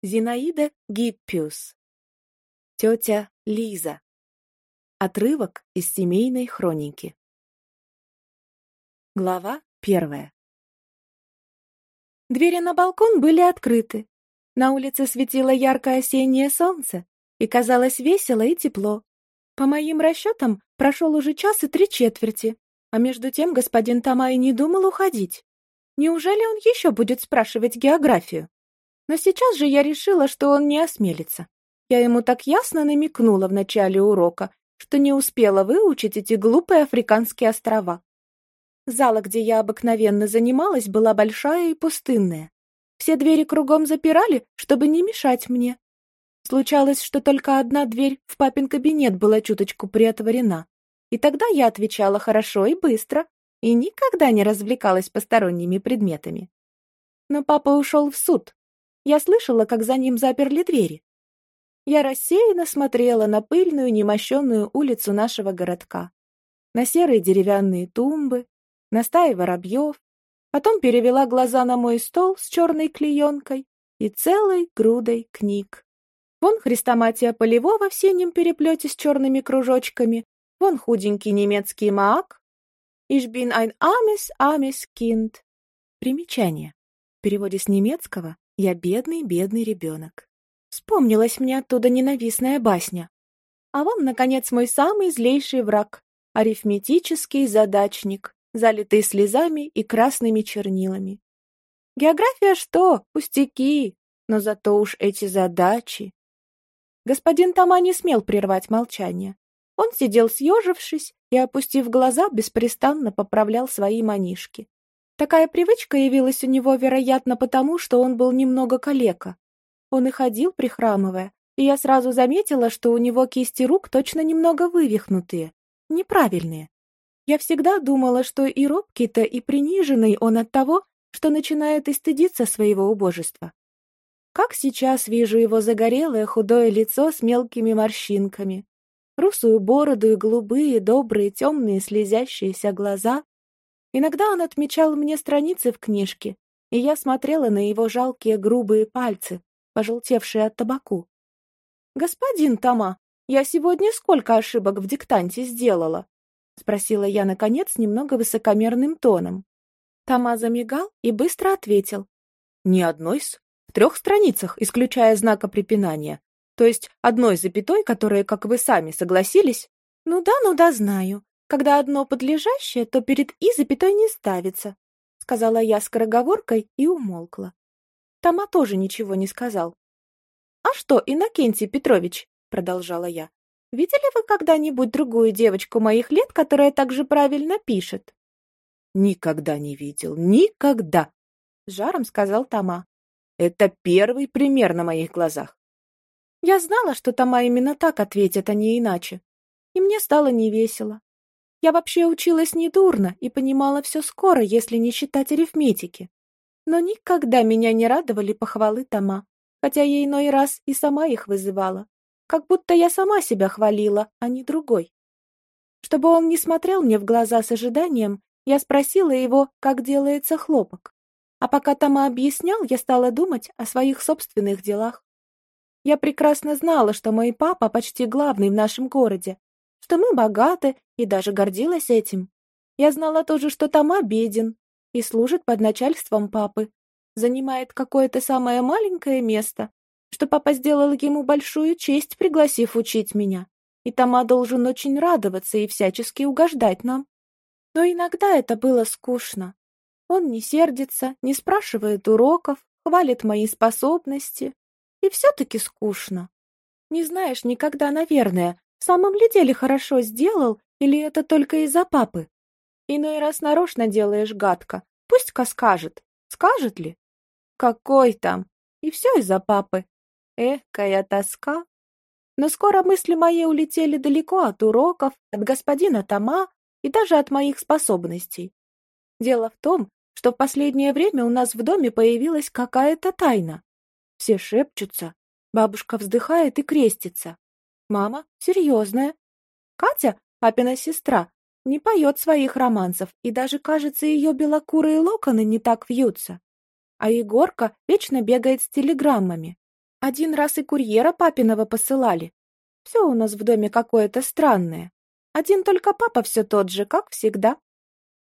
Зинаида Гиппиус. Тетя Лиза. Отрывок из семейной хроники. Глава первая. Двери на балкон были открыты. На улице светило яркое осеннее солнце, и казалось весело и тепло. По моим расчетам, прошел уже час и три четверти, а между тем господин Тамай не думал уходить. Неужели он еще будет спрашивать географию? Но сейчас же я решила, что он не осмелится. Я ему так ясно намекнула в начале урока, что не успела выучить эти глупые африканские острова. Зала, где я обыкновенно занималась, была большая и пустынная. Все двери кругом запирали, чтобы не мешать мне. Случалось, что только одна дверь в папин кабинет была чуточку приотворена. И тогда я отвечала хорошо и быстро, и никогда не развлекалась посторонними предметами. Но папа ушел в суд, я слышала, как за ним заперли двери. Я рассеянно смотрела на пыльную, немощенную улицу нашего городка, на серые деревянные тумбы, на стаи воробьев, потом перевела глаза на мой стол с черной клеенкой и целой грудой книг. Вон хрестоматия Полевого в синем переплете с черными кружочками, вон худенький немецкий маак. Ich bin ein armes, armes Kind. Примечание. В переводе с немецкого я бедный, бедный ребенок. Вспомнилась мне оттуда ненавистная басня. А вам, наконец, мой самый злейший враг — арифметический задачник, залитый слезами и красными чернилами. География что? Пустяки! Но зато уж эти задачи... Господин Тома не смел прервать молчание. Он сидел съежившись и, опустив глаза, беспрестанно поправлял свои манишки. Такая привычка явилась у него, вероятно, потому, что он был немного калека. Он и ходил, прихрамывая, и я сразу заметила, что у него кисти рук точно немного вывихнутые, неправильные. Я всегда думала, что и робкий-то, и приниженный он от того, что начинает и стыдиться своего убожества. Как сейчас вижу его загорелое худое лицо с мелкими морщинками, русую бороду и голубые, добрые, темные, слезящиеся глаза, Иногда он отмечал мне страницы в книжке, и я смотрела на его жалкие грубые пальцы, пожелтевшие от табаку. «Господин Тома, я сегодня сколько ошибок в диктанте сделала?» — спросила я, наконец, немного высокомерным тоном. Тома замигал и быстро ответил. «Ни одной с. В трех страницах, исключая знака препинания. То есть одной запятой, которая, как вы сами согласились...» «Ну да, ну да, знаю. Когда одно подлежащее, то перед «и» запятой не ставится, — сказала я скороговоркой и умолкла. Тома тоже ничего не сказал. — А что, Иннокентий Петрович, — продолжала я, — видели вы когда-нибудь другую девочку моих лет, которая так же правильно пишет? — Никогда не видел, никогда, — жаром сказал Тома. — Это первый пример на моих глазах. Я знала, что Тома именно так ответит, а не иначе. И мне стало невесело. Я вообще училась недурно и понимала все скоро, если не считать арифметики. Но никогда меня не радовали похвалы Тома, хотя я иной раз и сама их вызывала. Как будто я сама себя хвалила, а не другой. Чтобы он не смотрел мне в глаза с ожиданием, я спросила его, как делается хлопок. А пока Тома объяснял, я стала думать о своих собственных делах. Я прекрасно знала, что мой папа почти главный в нашем городе, что мы богаты, и даже гордилась этим. Я знала тоже, что Тома беден и служит под начальством папы, занимает какое-то самое маленькое место, что папа сделал ему большую честь, пригласив учить меня, и Тома должен очень радоваться и всячески угождать нам. Но иногда это было скучно. Он не сердится, не спрашивает уроков, хвалит мои способности, и все-таки скучно. Не знаешь никогда, наверное, в самом ли деле хорошо сделал, или это только из-за папы? Иной раз нарочно делаешь гадко. Пусть-ка скажет. Скажет ли? Какой там? И все из-за папы. Эх, какая тоска. Но скоро мысли мои улетели далеко от уроков, от господина Тома и даже от моих способностей. Дело в том, что в последнее время у нас в доме появилась какая-то тайна. Все шепчутся, бабушка вздыхает и крестится. Мама серьезная. Катя, папина сестра, не поет своих романсов, и даже, кажется, ее белокурые локоны не так вьются. А Егорка вечно бегает с телеграммами. Один раз и курьера папиного посылали. Все у нас в доме какое-то странное. Один только папа все тот же, как всегда.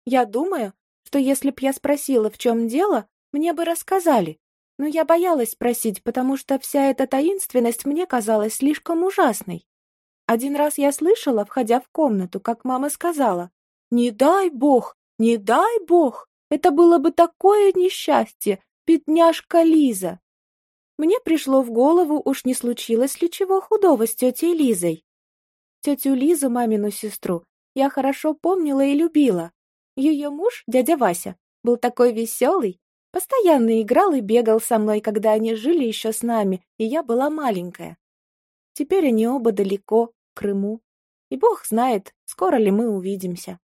Я думаю, что если б я спросила, в чем дело, мне бы рассказали. Но я боялась спросить, потому что вся эта таинственность мне казалась слишком ужасной. Один раз я слышала, входя в комнату, как мама сказала, «Не дай бог, не дай бог, это было бы такое несчастье, бедняжка Лиза!» Мне пришло в голову, уж не случилось ли чего худого с тетей Лизой. Тетю Лизу, мамину сестру, я хорошо помнила и любила. Ее муж, дядя Вася, был такой веселый, постоянно играл и бегал со мной, когда они жили еще с нами, и я была маленькая. Теперь они оба далеко, в Крыму. И бог знает, скоро ли мы увидимся.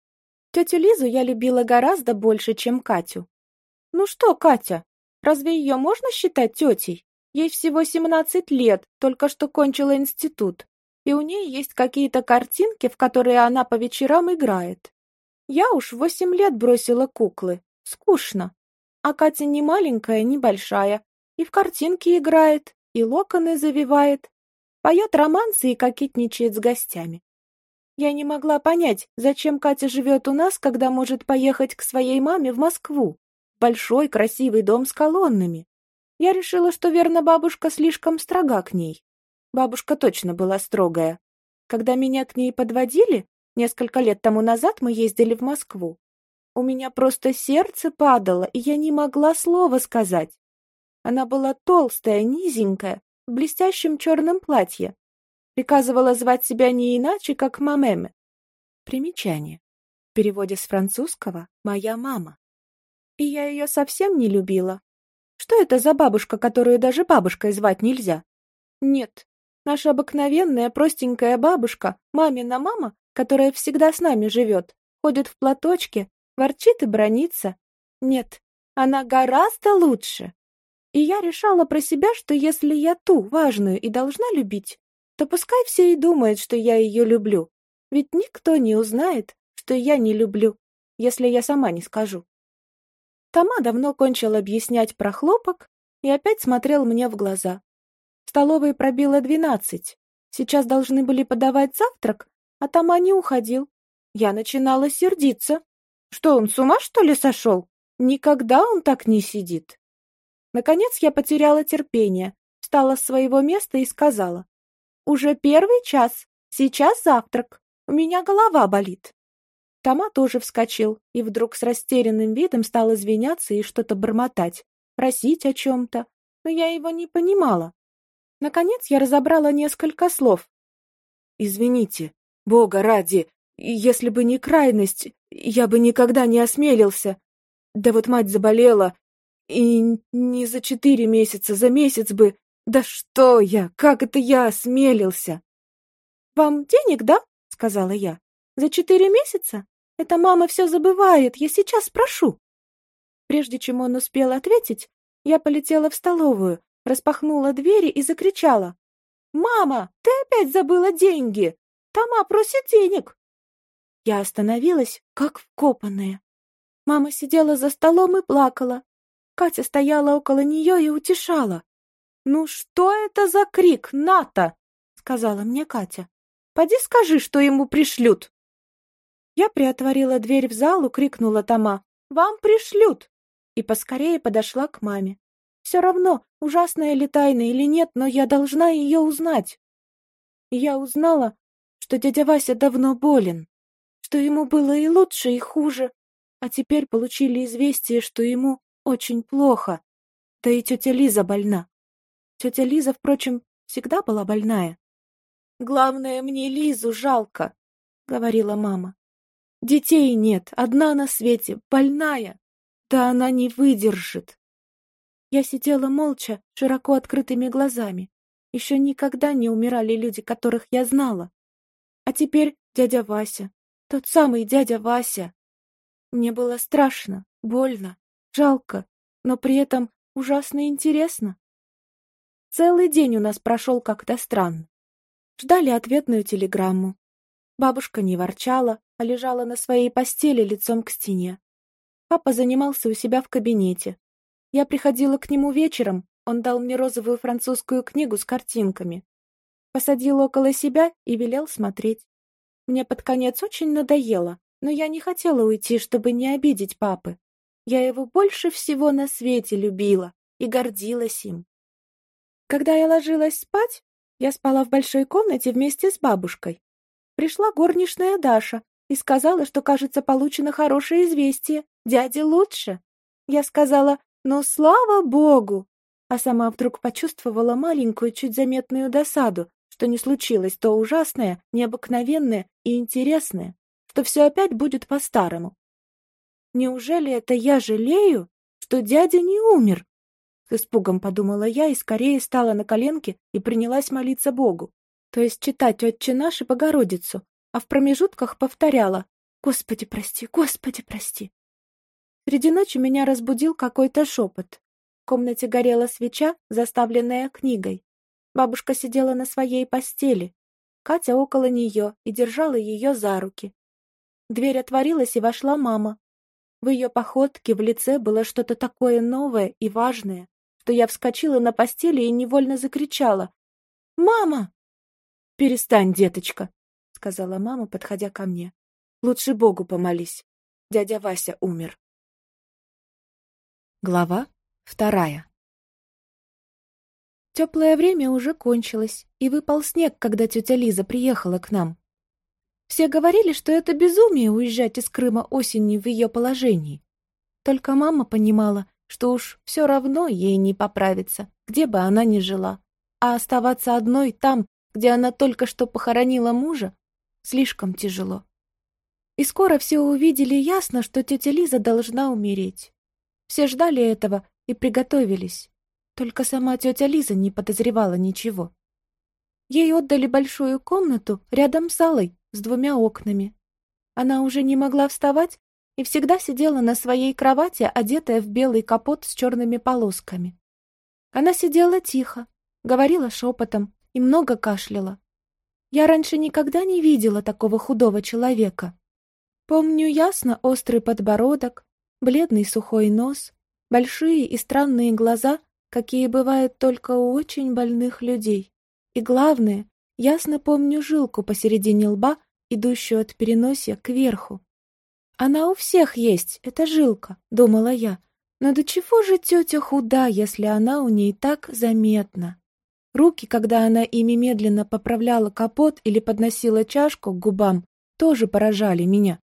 Тетю Лизу я любила гораздо больше, чем Катю. Ну что, Катя, разве ее можно считать тетей? Ей всего 17 лет, только что кончила институт, и у ней есть какие-то картинки, в которые она по вечерам играет. Я уж восемь лет бросила куклы. Скучно. А Катя не маленькая, не большая. И в картинки играет, и локоны завивает. Поет романсы и кокетничает с гостями. Я не могла понять, зачем Катя живет у нас, когда может поехать к своей маме в Москву. Большой красивый дом с колоннами. Я решила, что верно бабушка слишком строга к ней. Бабушка точно была строгая. Когда меня к ней подводили, несколько лет тому назад мы ездили в Москву. У меня просто сердце падало, и я не могла слова сказать. Она была толстая, низенькая, в блестящем черном платье. Приказывала звать себя не иначе, как Мамеме. Примечание. В переводе с французского «моя мама». И я ее совсем не любила. Что это за бабушка, которую даже бабушкой звать нельзя? Нет, наша обыкновенная простенькая бабушка, мамина мама, которая всегда с нами живет, ходит в платочке, ворчит и бронится. Нет, она гораздо лучше. И я решала про себя, что если я ту важную и должна любить, то пускай все и думают, что я ее люблю. Ведь никто не узнает, что я не люблю, если я сама не скажу. Тома давно кончил объяснять про хлопок и опять смотрел мне в глаза. В столовой пробило двенадцать. Сейчас должны были подавать завтрак, а Тома не уходил. Я начинала сердиться. Что, он с ума, что ли, сошел? Никогда он так не сидит. Наконец я потеряла терпение, встала с своего места и сказала. «Уже первый час. Сейчас завтрак. У меня голова болит». Тома тоже вскочил и вдруг с растерянным видом стал извиняться и что-то бормотать, просить о чем-то, но я его не понимала. Наконец я разобрала несколько слов. «Извините, Бога ради, если бы не крайность, я бы никогда не осмелился. Да вот мать заболела, и не за четыре месяца, за месяц бы. Да что я, как это я осмелился?» «Вам денег, да?» — сказала я. «За четыре месяца?» Это мама все забывает, я сейчас спрошу. Прежде чем он успел ответить, я полетела в столовую, распахнула двери и закричала. «Мама, ты опять забыла деньги! Тома просит денег!» Я остановилась, как вкопанная. Мама сидела за столом и плакала. Катя стояла около нее и утешала. «Ну что это за крик, Ната?» — сказала мне Катя. «Поди скажи, что ему пришлют». Я приотворила дверь в залу, крикнула Тома «Вам пришлют!» и поскорее подошла к маме. Все равно, ужасная ли тайна или нет, но я должна ее узнать. И я узнала, что дядя Вася давно болен, что ему было и лучше, и хуже, а теперь получили известие, что ему очень плохо. Да и тетя Лиза больна. Тетя Лиза, впрочем, всегда была больная. «Главное, мне Лизу жалко», — говорила мама. Детей нет, одна на свете, больная. Да она не выдержит. Я сидела молча, широко открытыми глазами. Еще никогда не умирали люди, которых я знала. А теперь дядя Вася, тот самый дядя Вася. Мне было страшно, больно, жалко, но при этом ужасно интересно. Целый день у нас прошел как-то странно. Ждали ответную телеграмму. Бабушка не ворчала, а лежала на своей постели лицом к стене. Папа занимался у себя в кабинете. Я приходила к нему вечером, он дал мне розовую французскую книгу с картинками. Посадил около себя и велел смотреть. Мне под конец очень надоело, но я не хотела уйти, чтобы не обидеть папы. Я его больше всего на свете любила и гордилась им. Когда я ложилась спать, я спала в большой комнате вместе с бабушкой. Пришла горничная Даша и сказала, что, кажется, получено хорошее известие. Дяде лучше. Я сказала, ну, слава богу! А сама вдруг почувствовала маленькую, чуть заметную досаду, что не случилось то ужасное, необыкновенное и интересное, что все опять будет по-старому. Неужели это я жалею, что дядя не умер? С испугом подумала я и скорее стала на коленки и принялась молиться Богу, то есть читать «Отче наш» и «Богородицу», а в промежутках повторяла «Господи, прости, Господи, прости». Среди ночи меня разбудил какой-то шепот. В комнате горела свеча, заставленная книгой. Бабушка сидела на своей постели. Катя около нее и держала ее за руки. Дверь отворилась, и вошла мама. В ее походке в лице было что-то такое новое и важное, что я вскочила на постели и невольно закричала. «Мама!» «Перестань, деточка», — сказала мама, подходя ко мне. «Лучше Богу помолись. Дядя Вася умер». Глава вторая Теплое время уже кончилось, и выпал снег, когда тетя Лиза приехала к нам. Все говорили, что это безумие уезжать из Крыма осенью в ее положении. Только мама понимала, что уж все равно ей не поправиться, где бы она ни жила. А оставаться одной там, где она только что похоронила мужа, слишком тяжело. И скоро все увидели ясно, что тетя Лиза должна умереть. Все ждали этого и приготовились. Только сама тетя Лиза не подозревала ничего. Ей отдали большую комнату рядом с залой с двумя окнами. Она уже не могла вставать и всегда сидела на своей кровати, одетая в белый капот с черными полосками. Она сидела тихо, говорила шепотом и много кашляла. Я раньше никогда не видела такого худого человека. Помню ясно острый подбородок, бледный сухой нос, большие и странные глаза, какие бывают только у очень больных людей. И главное, ясно помню жилку посередине лба, идущую от переносия кверху. Она у всех есть, эта жилка, думала я. Но до чего же тетя худа, если она у ней так заметна? Руки, когда она ими медленно поправляла капот или подносила чашку к губам, тоже поражали меня.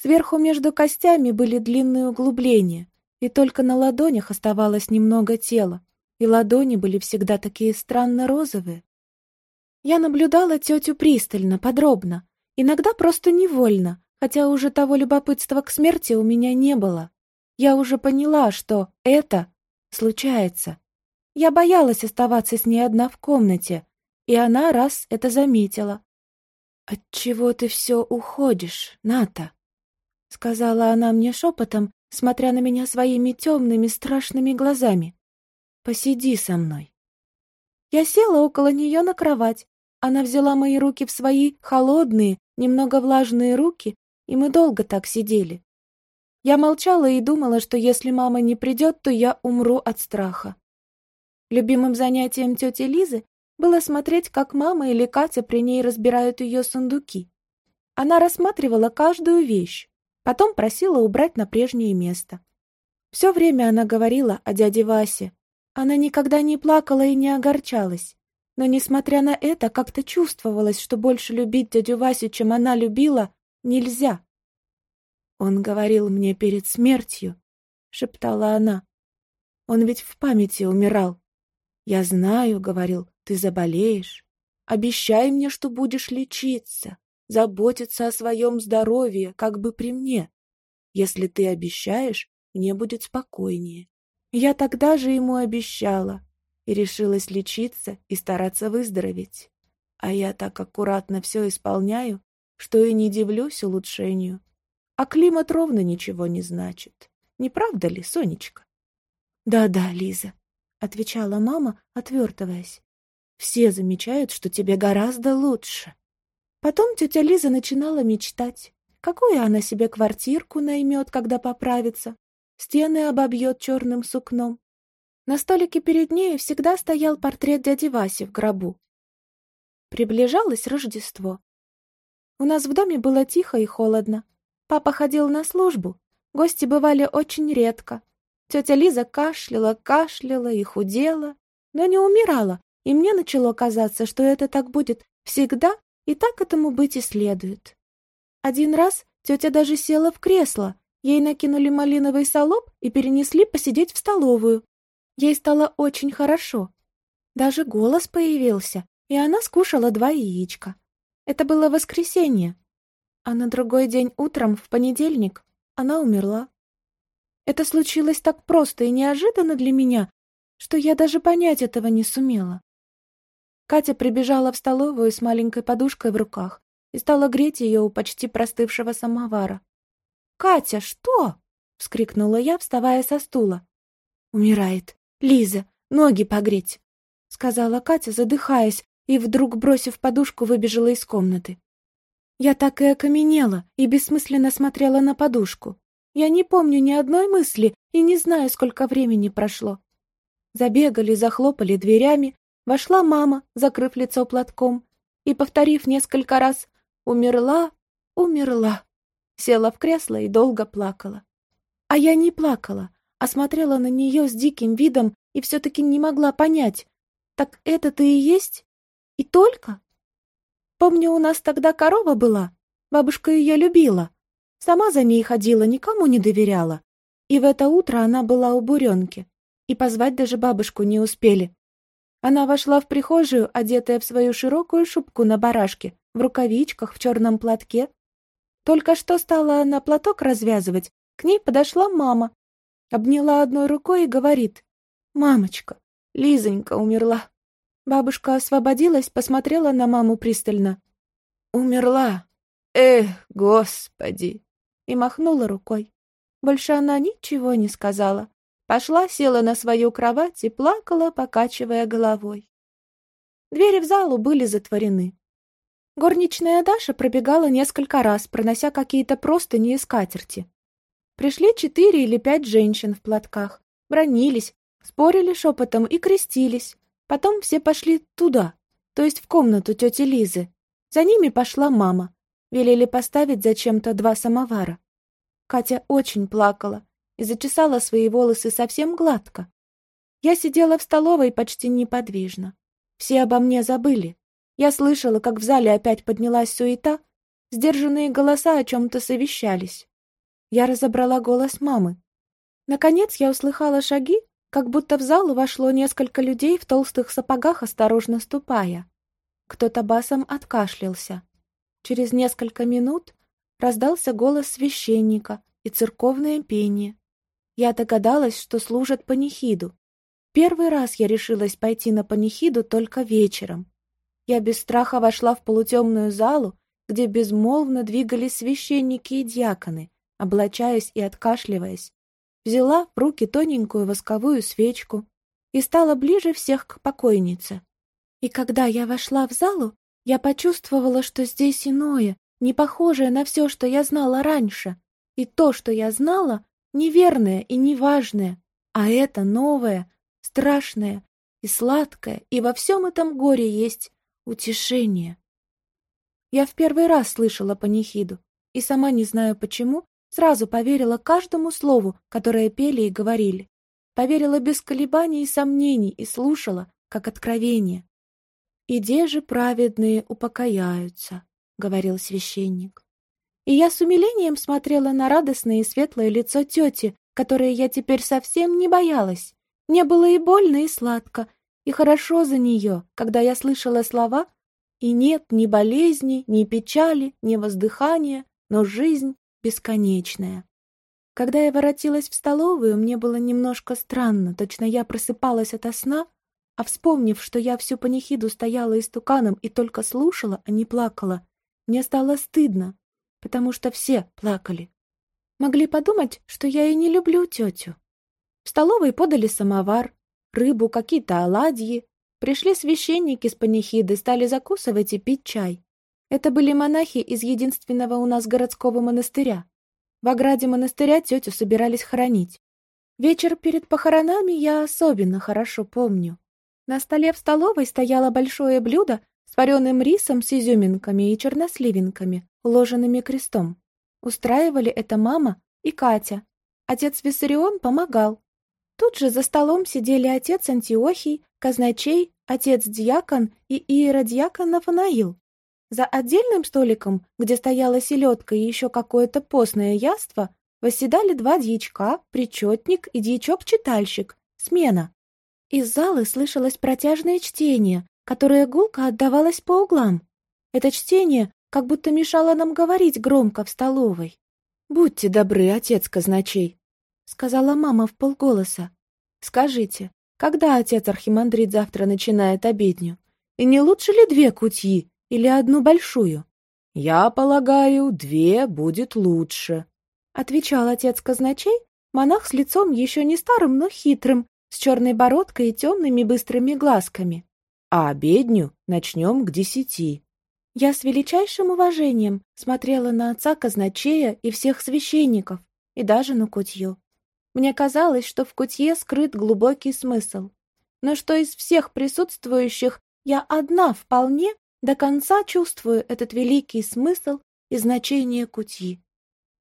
Сверху между костями были длинные углубления, и только на ладонях оставалось немного тела, и ладони были всегда такие странно розовые. Я наблюдала тетю пристально, подробно, иногда просто невольно, хотя уже того любопытства к смерти у меня не было. Я уже поняла, что это случается. Я боялась оставаться с ней одна в комнате, и она раз это заметила. «Отчего ты все уходишь, Ната?» — сказала она мне шепотом, смотря на меня своими темными страшными глазами. «Посиди со мной». Я села около нее на кровать. Она взяла мои руки в свои холодные, немного влажные руки и мы долго так сидели. Я молчала и думала, что если мама не придет, то я умру от страха. Любимым занятием тети Лизы было смотреть, как мама или Катя при ней разбирают ее сундуки. Она рассматривала каждую вещь, потом просила убрать на прежнее место. Все время она говорила о дяде Васе. Она никогда не плакала и не огорчалась. Но, несмотря на это, как-то чувствовалось, что больше любить дядю Васю, чем она любила, нельзя. Он говорил мне перед смертью, шептала она. Он ведь в памяти умирал. Я знаю, говорил, ты заболеешь. Обещай мне, что будешь лечиться, заботиться о своем здоровье, как бы при мне. Если ты обещаешь, мне будет спокойнее. Я тогда же ему обещала и решилась лечиться и стараться выздороветь. А я так аккуратно все исполняю, что и не дивлюсь улучшению. А климат ровно ничего не значит. Не правда ли, Сонечка? Да-да, Лиза, отвечала мама, отвертываясь. Все замечают, что тебе гораздо лучше. Потом тетя Лиза начинала мечтать, какую она себе квартирку наймет, когда поправится, стены обобьет черным сукном. На столике перед нею всегда стоял портрет дяди Васи в гробу. Приближалось Рождество. У нас в доме было тихо и холодно. Папа ходил на службу, гости бывали очень редко. Тетя Лиза кашляла, кашляла и худела, но не умирала, и мне начало казаться, что это так будет всегда, и так этому быть и следует. Один раз тетя даже села в кресло, ей накинули малиновый солоб и перенесли посидеть в столовую. Ей стало очень хорошо. Даже голос появился, и она скушала два яичка. Это было воскресенье. А на другой день утром, в понедельник, она умерла. Это случилось так просто и неожиданно для меня, что я даже понять этого не сумела. Катя прибежала в столовую с маленькой подушкой в руках и стала греть ее у почти простывшего самовара. «Катя, что?» — вскрикнула я, вставая со стула. «Умирает. Лиза, ноги погреть!» — сказала Катя, задыхаясь, и вдруг, бросив подушку, выбежала из комнаты. Я так и окаменела и бессмысленно смотрела на подушку. Я не помню ни одной мысли и не знаю, сколько времени прошло. Забегали, захлопали дверями, вошла мама, закрыв лицо платком, и, повторив несколько раз «умерла, умерла», села в кресло и долго плакала. А я не плакала, а смотрела на нее с диким видом и все-таки не могла понять, так это-то и есть и только? Помню, у нас тогда корова была. Бабушка ее любила. Сама за ней ходила, никому не доверяла. И в это утро она была у буренки. И позвать даже бабушку не успели. Она вошла в прихожую, одетая в свою широкую шубку на барашке, в рукавичках, в черном платке. Только что стала она платок развязывать, к ней подошла мама. Обняла одной рукой и говорит, «Мамочка, Лизонька умерла». Бабушка освободилась, посмотрела на маму пристально. «Умерла! Эх, господи!» И махнула рукой. Больше она ничего не сказала. Пошла, села на свою кровать и плакала, покачивая головой. Двери в залу были затворены. Горничная Даша пробегала несколько раз, пронося какие-то простыни и скатерти. Пришли четыре или пять женщин в платках, бронились, спорили шепотом и крестились, Потом все пошли туда, то есть в комнату тети Лизы. За ними пошла мама. Велели поставить зачем-то два самовара. Катя очень плакала и зачесала свои волосы совсем гладко. Я сидела в столовой почти неподвижно. Все обо мне забыли. Я слышала, как в зале опять поднялась суета, сдержанные голоса о чем-то совещались. Я разобрала голос мамы. Наконец я услыхала шаги как будто в зал вошло несколько людей в толстых сапогах, осторожно ступая. Кто-то басом откашлялся. Через несколько минут раздался голос священника и церковное пение. Я догадалась, что служат панихиду. Первый раз я решилась пойти на панихиду только вечером. Я без страха вошла в полутемную залу, где безмолвно двигались священники и диаконы, облачаясь и откашливаясь, взяла в руки тоненькую восковую свечку и стала ближе всех к покойнице. И когда я вошла в залу, я почувствовала, что здесь иное, не похожее на все, что я знала раньше. И то, что я знала, неверное и неважное, а это новое, страшное и сладкое, и во всем этом горе есть утешение. Я в первый раз слышала панихиду, и сама не знаю почему, Сразу поверила каждому слову, которое пели и говорили. Поверила без колебаний и сомнений и слушала, как откровение. «Иде же праведные упокояются», — говорил священник. И я с умилением смотрела на радостное и светлое лицо тети, которое я теперь совсем не боялась. Мне было и больно, и сладко, и хорошо за нее, когда я слышала слова «И нет ни болезни, ни печали, ни воздыхания, но жизнь бесконечная. Когда я воротилась в столовую, мне было немножко странно, точно я просыпалась ото сна, а вспомнив, что я всю панихиду стояла истуканом и только слушала, а не плакала, мне стало стыдно, потому что все плакали. Могли подумать, что я и не люблю тетю. В столовой подали самовар, рыбу, какие-то оладьи. Пришли священники с панихиды, стали закусывать и пить чай. Это были монахи из единственного у нас городского монастыря. В ограде монастыря тетю собирались хоронить. Вечер перед похоронами я особенно хорошо помню. На столе в столовой стояло большое блюдо с вареным рисом с изюминками и черносливинками, уложенными крестом. Устраивали это мама и Катя. Отец Виссарион помогал. Тут же за столом сидели отец Антиохий, казначей, отец-диакон и иеродьякон Нафанаил. За отдельным столиком, где стояла селедка и еще какое-то постное яство, восседали два дьячка, причетник и дьячок-читальщик, смена. Из залы слышалось протяжное чтение, которое гулко отдавалось по углам. Это чтение как будто мешало нам говорить громко в столовой. «Будьте добры, отец казначей», — сказала мама в полголоса. «Скажите, когда отец Архимандрит завтра начинает обедню? И не лучше ли две кутьи или одну большую?» «Я полагаю, две будет лучше», — отвечал отец казначей, монах с лицом еще не старым, но хитрым, с черной бородкой и темными быстрыми глазками. «А обедню начнем к десяти». Я с величайшим уважением смотрела на отца казначея и всех священников, и даже на кутью. Мне казалось, что в кутье скрыт глубокий смысл, но что из всех присутствующих я одна вполне до конца чувствую этот великий смысл и значение кутьи.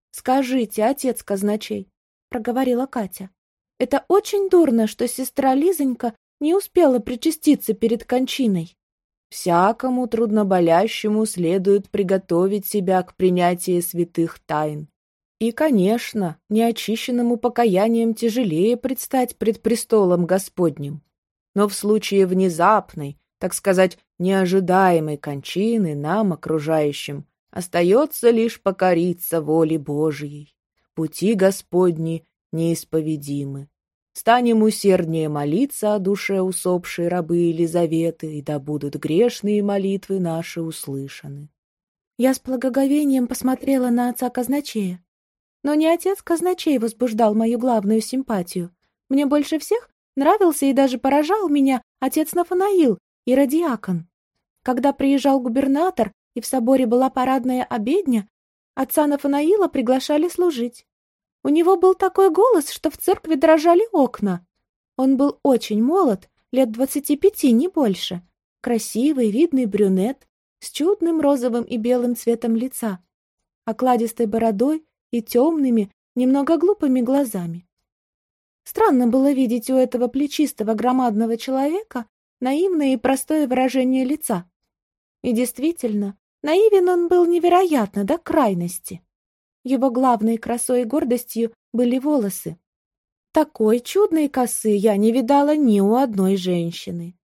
«Скажите, отец казначей», — проговорила Катя, — «это очень дурно, что сестра Лизонька не успела причаститься перед кончиной». «Всякому трудноболящему следует приготовить себя к принятию святых тайн», и, конечно, неочищенному покаянием тяжелее предстать пред престолом Господним. Но в случае внезапной, так сказать, неожидаемой кончины нам, окружающим, остается лишь покориться воле Божьей. Пути Господни неисповедимы. Станем усерднее молиться о душе усопшей рабы Елизаветы, и да будут грешные молитвы наши услышаны. Я с благоговением посмотрела на отца казначея. Но не отец казначей возбуждал мою главную симпатию. Мне больше всех нравился и даже поражал меня отец Нафанаил и радиакон. Когда приезжал губернатор и в соборе была парадная обедня, отца Нафанаила приглашали служить. У него был такой голос, что в церкви дрожали окна. Он был очень молод, лет двадцати пяти, не больше. Красивый, видный брюнет, с чудным розовым и белым цветом лица, окладистой бородой и темными, немного глупыми глазами. Странно было видеть у этого плечистого громадного человека наивное и простое выражение лица. И действительно, наивен он был невероятно до крайности. Его главной красой и гордостью были волосы. Такой чудной косы я не видала ни у одной женщины.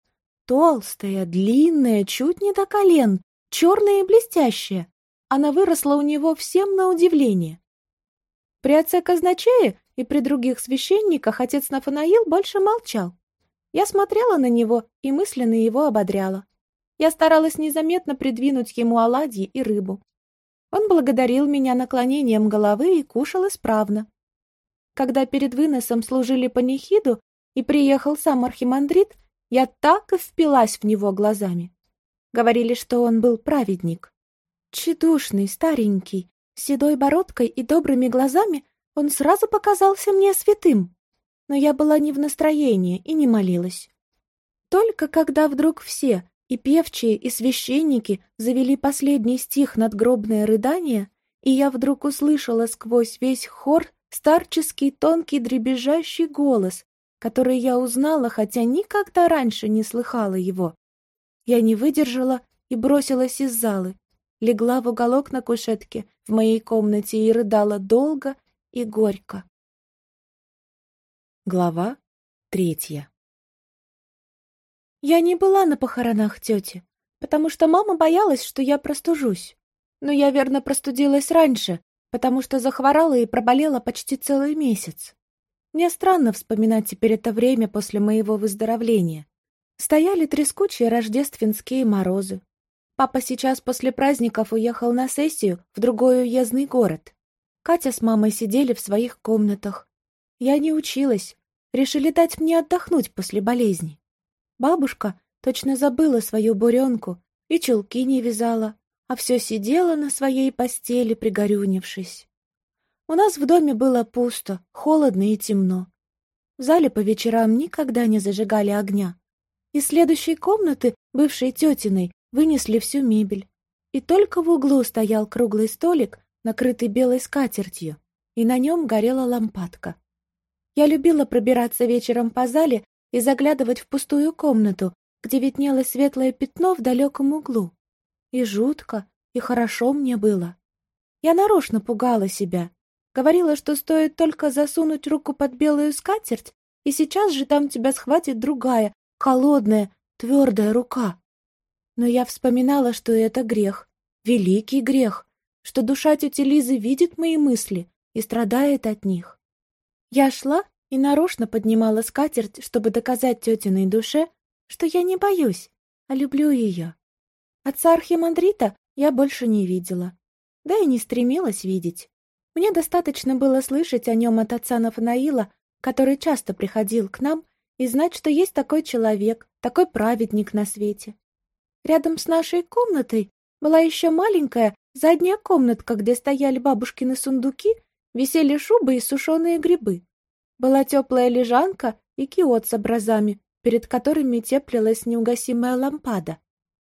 Толстая, длинная, чуть не до колен, черная и блестящая. Она выросла у него всем на удивление. При отце казначее и при других священниках отец Нафанаил больше молчал. Я смотрела на него и мысленно его ободряла. Я старалась незаметно придвинуть ему оладьи и рыбу. Он благодарил меня наклонением головы и кушал исправно. Когда перед выносом служили панихиду и приехал сам архимандрит, я так и впилась в него глазами. Говорили, что он был праведник. Чедушный, старенький, с седой бородкой и добрыми глазами он сразу показался мне святым. Но я была не в настроении и не молилась. Только когда вдруг все, и певчие, и священники, завели последний стих надгробное рыдание, и я вдруг услышала сквозь весь хор старческий тонкий дребезжащий голос, который я узнала, хотя никогда раньше не слыхала его. Я не выдержала и бросилась из залы, легла в уголок на кушетке в моей комнате и рыдала долго и горько. Глава третья Я не была на похоронах тети, потому что мама боялась, что я простужусь. Но я верно простудилась раньше, потому что захворала и проболела почти целый месяц. Мне странно вспоминать теперь это время после моего выздоровления. Стояли трескучие рождественские морозы. Папа сейчас после праздников уехал на сессию в другой уездный город. Катя с мамой сидели в своих комнатах. Я не училась. Решили дать мне отдохнуть после болезни. Бабушка точно забыла свою буренку и чулки не вязала, а все сидела на своей постели, пригорюнившись. У нас в доме было пусто, холодно и темно. В зале по вечерам никогда не зажигали огня. Из следующей комнаты, бывшей тетиной, вынесли всю мебель. И только в углу стоял круглый столик, накрытый белой скатертью, и на нем горела лампадка. Я любила пробираться вечером по зале и заглядывать в пустую комнату, где виднелось светлое пятно в далеком углу. И жутко, и хорошо мне было. Я нарочно пугала себя, Говорила, что стоит только засунуть руку под белую скатерть, и сейчас же там тебя схватит другая, холодная, твердая рука. Но я вспоминала, что это грех, великий грех, что душа тети Лизы видит мои мысли и страдает от них. Я шла и нарочно поднимала скатерть, чтобы доказать тетиной душе, что я не боюсь, а люблю ее. Отца архимандрита я больше не видела, да и не стремилась видеть. Мне достаточно было слышать о нем от отца Нафанаила, который часто приходил к нам, и знать, что есть такой человек, такой праведник на свете. Рядом с нашей комнатой была еще маленькая задняя комнатка, где стояли бабушкины сундуки, висели шубы и сушеные грибы. Была теплая лежанка и киот с образами, перед которыми теплилась неугасимая лампада.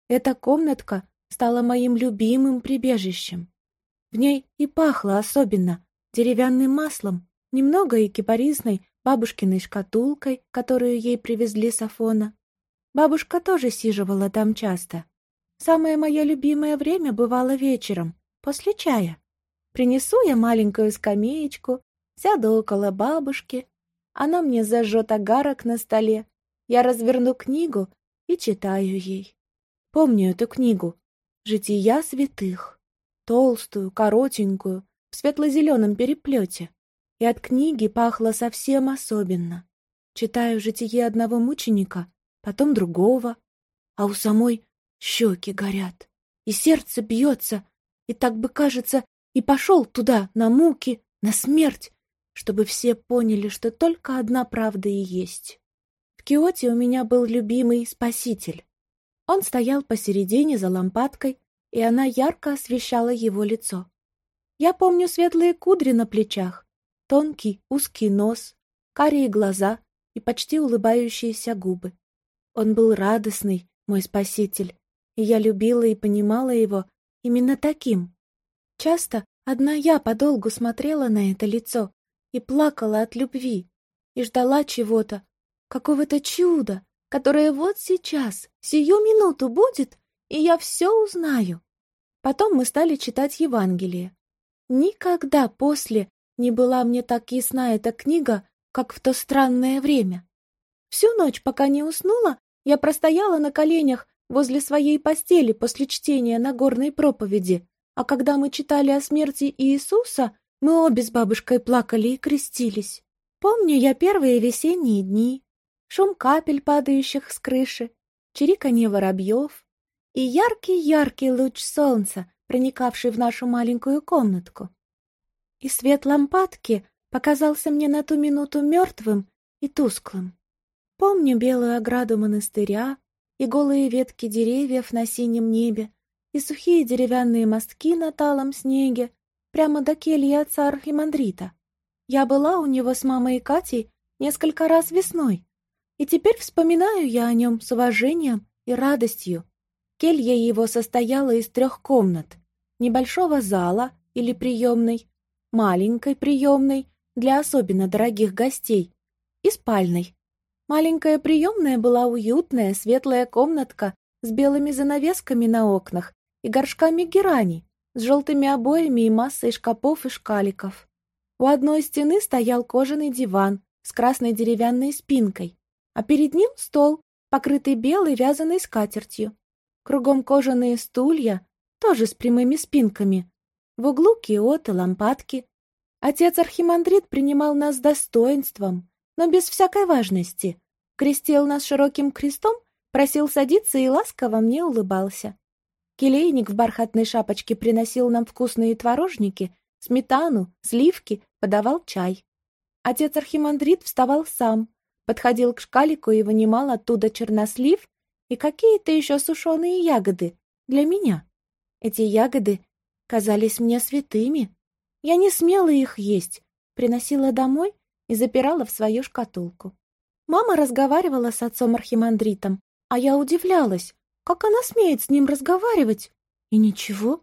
Эта комнатка стала моим любимым прибежищем. В ней и пахло особенно деревянным маслом, немного и кипарисной бабушкиной шкатулкой, которую ей привезли с Афона. Бабушка тоже сиживала там часто. Самое мое любимое время бывало вечером, после чая. Принесу я маленькую скамеечку, сяду около бабушки, она мне зажжет огарок на столе, я разверну книгу и читаю ей. Помню эту книгу «Жития святых» толстую, коротенькую, в светло-зеленом переплете. И от книги пахло совсем особенно. Читаю житие одного мученика, потом другого, а у самой щеки горят, и сердце бьется, и так бы кажется, и пошел туда, на муки, на смерть, чтобы все поняли, что только одна правда и есть. В Киоте у меня был любимый спаситель. Он стоял посередине за лампадкой, и она ярко освещала его лицо. Я помню светлые кудри на плечах, тонкий узкий нос, карие глаза и почти улыбающиеся губы. Он был радостный, мой спаситель, и я любила и понимала его именно таким. Часто одна я подолгу смотрела на это лицо и плакала от любви, и ждала чего-то, какого-то чуда, которое вот сейчас, сию минуту будет, и я все узнаю. Потом мы стали читать Евангелие. Никогда после не была мне так ясна эта книга, как в то странное время. Всю ночь, пока не уснула, я простояла на коленях возле своей постели после чтения Нагорной проповеди, а когда мы читали о смерти Иисуса, мы обе с бабушкой плакали и крестились. Помню я первые весенние дни, шум капель, падающих с крыши, чириканье воробьев, и яркий-яркий луч солнца, проникавший в нашу маленькую комнатку. И свет лампадки показался мне на ту минуту мертвым и тусклым. Помню белую ограду монастыря и голые ветки деревьев на синем небе, и сухие деревянные мостки на талом снеге, прямо до кельи отца Архимандрита. Я была у него с мамой и Катей несколько раз весной, и теперь вспоминаю я о нем с уважением и радостью. Келья его состояла из трех комнат. Небольшого зала или приемной, маленькой приемной для особенно дорогих гостей и спальной. Маленькая приемная была уютная, светлая комнатка с белыми занавесками на окнах и горшками герани, с желтыми обоями и массой шкапов и шкаликов. У одной стены стоял кожаный диван с красной деревянной спинкой, а перед ним стол, покрытый белой вязаной скатертью. Кругом кожаные стулья, тоже с прямыми спинками. В углу киоты, лампадки. Отец Архимандрит принимал нас с достоинством, но без всякой важности. Крестил нас широким крестом, просил садиться и ласково мне улыбался. Келейник в бархатной шапочке приносил нам вкусные творожники, сметану, сливки, подавал чай. Отец Архимандрит вставал сам, подходил к шкалику и вынимал оттуда чернослив и какие-то еще сушеные ягоды для меня. Эти ягоды казались мне святыми. Я не смела их есть, приносила домой и запирала в свою шкатулку. Мама разговаривала с отцом архимандритом, а я удивлялась, как она смеет с ним разговаривать. И ничего.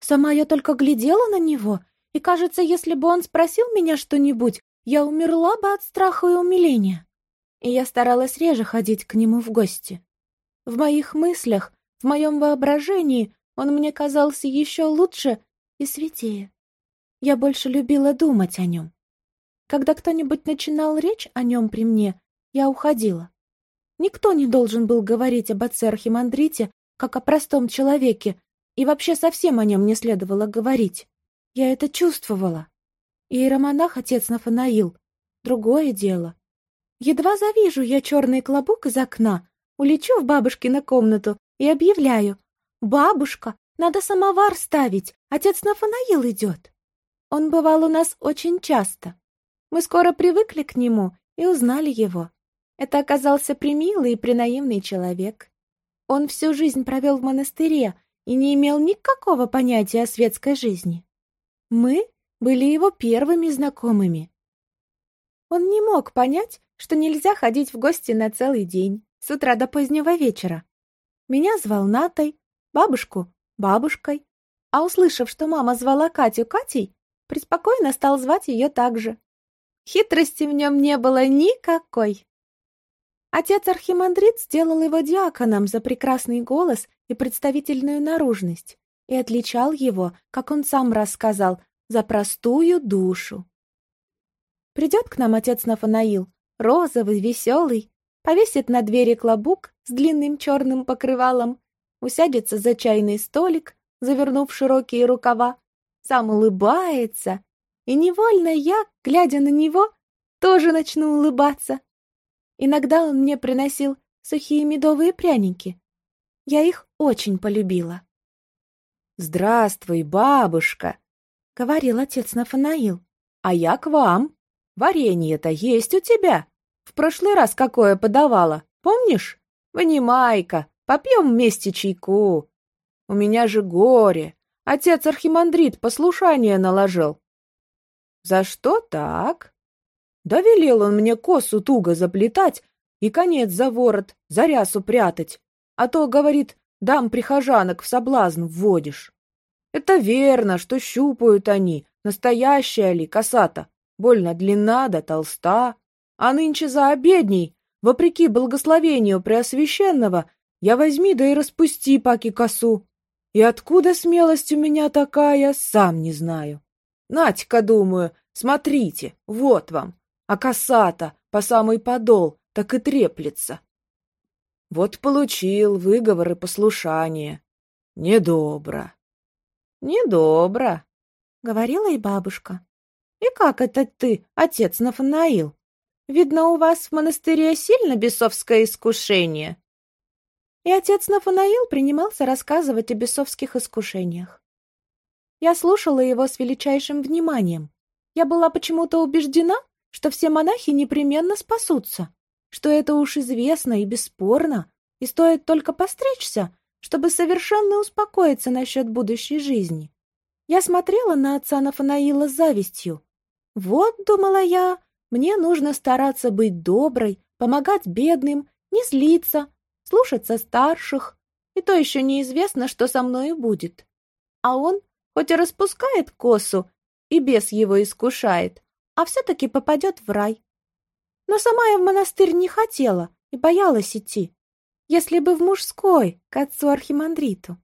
Сама я только глядела на него, и, кажется, если бы он спросил меня что-нибудь, я умерла бы от страха и умиления. И я старалась реже ходить к нему в гости. В моих мыслях, в моем воображении он мне казался еще лучше и святее. Я больше любила думать о нем. Когда кто-нибудь начинал речь о нем при мне, я уходила. Никто не должен был говорить об отце Архимандрите, как о простом человеке, и вообще совсем о нем не следовало говорить. Я это чувствовала. Иеромонах отец Нафанаил. Другое дело. Едва завижу я черный клобук из окна, улечу в бабушкину комнату и объявляю. «Бабушка, надо самовар ставить, отец Нафанаил идет». Он бывал у нас очень часто. Мы скоро привыкли к нему и узнали его. Это оказался примилый и принаивный человек. Он всю жизнь провел в монастыре и не имел никакого понятия о светской жизни. Мы были его первыми знакомыми. Он не мог понять, что нельзя ходить в гости на целый день, с утра до позднего вечера. Меня звал Натой, бабушку — бабушкой, а услышав, что мама звала Катю Катей, преспокойно стал звать ее так же. Хитрости в нем не было никакой. Отец Архимандрит сделал его диаконом за прекрасный голос и представительную наружность и отличал его, как он сам рассказал, за простую душу. Придет к нам отец Нафанаил, розовый, веселый, повесит на двери клобук с длинным черным покрывалом, усядется за чайный столик, завернув широкие рукава, сам улыбается, и невольно я, глядя на него, тоже начну улыбаться. Иногда он мне приносил сухие медовые пряники. Я их очень полюбила. «Здравствуй, бабушка!» — говорил отец Нафанаил. «А я к вам. Варенье-то есть у тебя. В прошлый раз какое подавала, помнишь? Вынимай-ка, попьем вместе чайку. У меня же горе. Отец архимандрит послушание наложил. За что так? Да велел он мне косу туго заплетать и конец за ворот, за рясу прятать. А то, говорит, дам прихожанок в соблазн вводишь. Это верно, что щупают они, настоящая ли косата, больно длинна да толста. А нынче за обедней, вопреки благословению Преосвященного, я возьми да и распусти паки косу. И откуда смелость у меня такая, сам не знаю. Надька, думаю, смотрите, вот вам. А косата по самый подол так и треплется. Вот получил выговор и послушание. Недобро. Недобро, — говорила и бабушка. И как это ты, отец Нафанаил? Видно, у вас в монастыре сильно бесовское искушение и отец Нафанаил принимался рассказывать о бесовских искушениях. Я слушала его с величайшим вниманием. Я была почему-то убеждена, что все монахи непременно спасутся, что это уж известно и бесспорно, и стоит только постричься, чтобы совершенно успокоиться насчет будущей жизни. Я смотрела на отца Нафанаила с завистью. Вот, думала я, мне нужно стараться быть доброй, помогать бедным, не злиться, слушаться старших, и то еще неизвестно, что со мною будет. А он, хоть и распускает косу, и бес его искушает, а все-таки попадет в рай. Но сама я в монастырь не хотела и боялась идти, если бы в мужской, к отцу Архимандриту.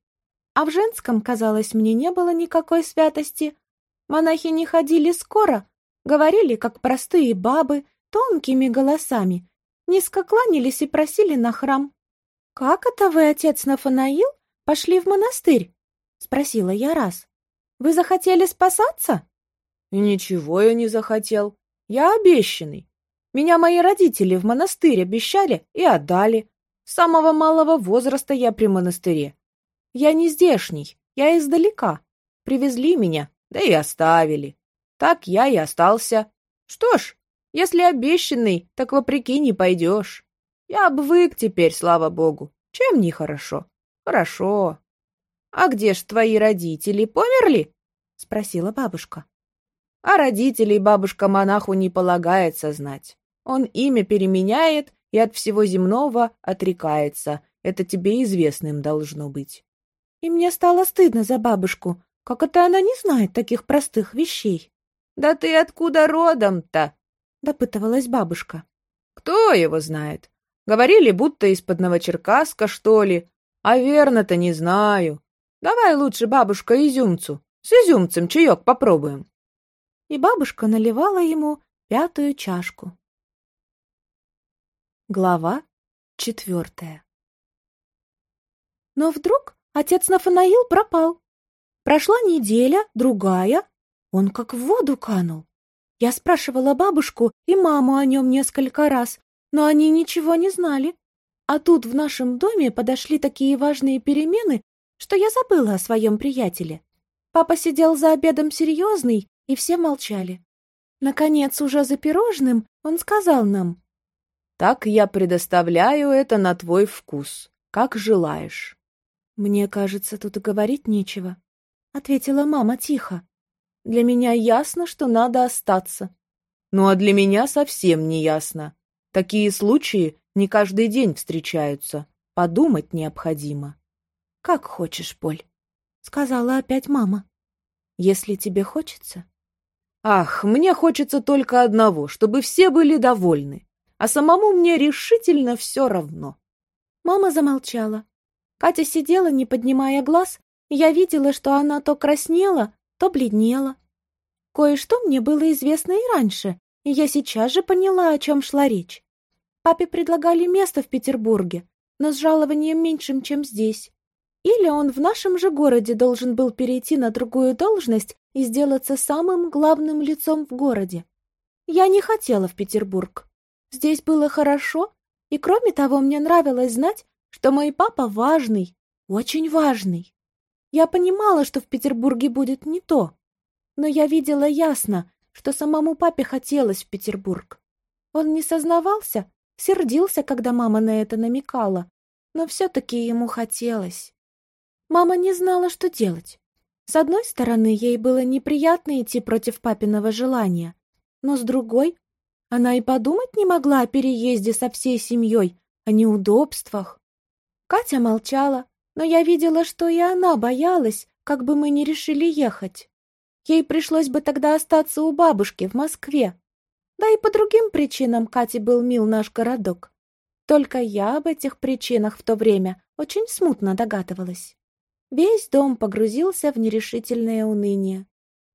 А в женском, казалось, мне не было никакой святости. Монахи не ходили скоро, говорили, как простые бабы, тонкими голосами, низко кланялись и просили на храм. «Как это вы, отец Нафанаил, пошли в монастырь?» — спросила я раз. «Вы захотели спасаться?» «Ничего я не захотел. Я обещанный. Меня мои родители в монастырь обещали и отдали. С самого малого возраста я при монастыре. Я не здешний, я издалека. Привезли меня, да и оставили. Так я и остался. Что ж, если обещанный, так вопреки не пойдешь. Я обвык теперь, слава богу. Чем не хорошо? Хорошо. А где ж твои родители? Померли? Спросила бабушка. А родителей бабушка монаху не полагается знать. Он имя переменяет и от всего земного отрекается. Это тебе известным должно быть. И мне стало стыдно за бабушку. Как это она не знает таких простых вещей? Да ты откуда родом-то? Допытывалась бабушка. Кто его знает? Говорили, будто из-под Новочеркасска, что ли. А верно-то не знаю. Давай лучше, бабушка, изюмцу. С изюмцем чаек попробуем. И бабушка наливала ему пятую чашку. Глава четвертая Но вдруг отец Нафанаил пропал. Прошла неделя, другая. Он как в воду канул. Я спрашивала бабушку и маму о нем несколько раз, но они ничего не знали. А тут в нашем доме подошли такие важные перемены, что я забыла о своем приятеле. Папа сидел за обедом серьезный, и все молчали. Наконец, уже за пирожным, он сказал нам, так я предоставляю это на твой вкус, как желаешь. Мне кажется, тут и говорить нечего, ответила мама тихо. Для меня ясно, что надо остаться. Ну а для меня совсем не ясно. Такие случаи не каждый день встречаются. Подумать необходимо. Как хочешь, Поль, сказала опять мама. Если тебе хочется. Ах, мне хочется только одного, чтобы все были довольны а самому мне решительно все равно. Мама замолчала. Катя сидела, не поднимая глаз, и я видела, что она то краснела, то бледнела. Кое-что мне было известно и раньше, и я сейчас же поняла, о чем шла речь. Папе предлагали место в Петербурге, но с жалованием меньшим, чем здесь. Или он в нашем же городе должен был перейти на другую должность и сделаться самым главным лицом в городе. Я не хотела в Петербург. Здесь было хорошо, и кроме того, мне нравилось знать, что мой папа важный, очень важный. Я понимала, что в Петербурге будет не то, но я видела ясно, что самому папе хотелось в Петербург. Он не сознавался, сердился, когда мама на это намекала, но все-таки ему хотелось. Мама не знала, что делать. С одной стороны, ей было неприятно идти против папиного желания, но с другой она и подумать не могла о переезде со всей семьей, о неудобствах. Катя молчала, но я видела, что и она боялась, как бы мы не решили ехать. Ей пришлось бы тогда остаться у бабушки в Москве. Да и по другим причинам Кате был мил наш городок. Только я об этих причинах в то время очень смутно догадывалась. Весь дом погрузился в нерешительное уныние.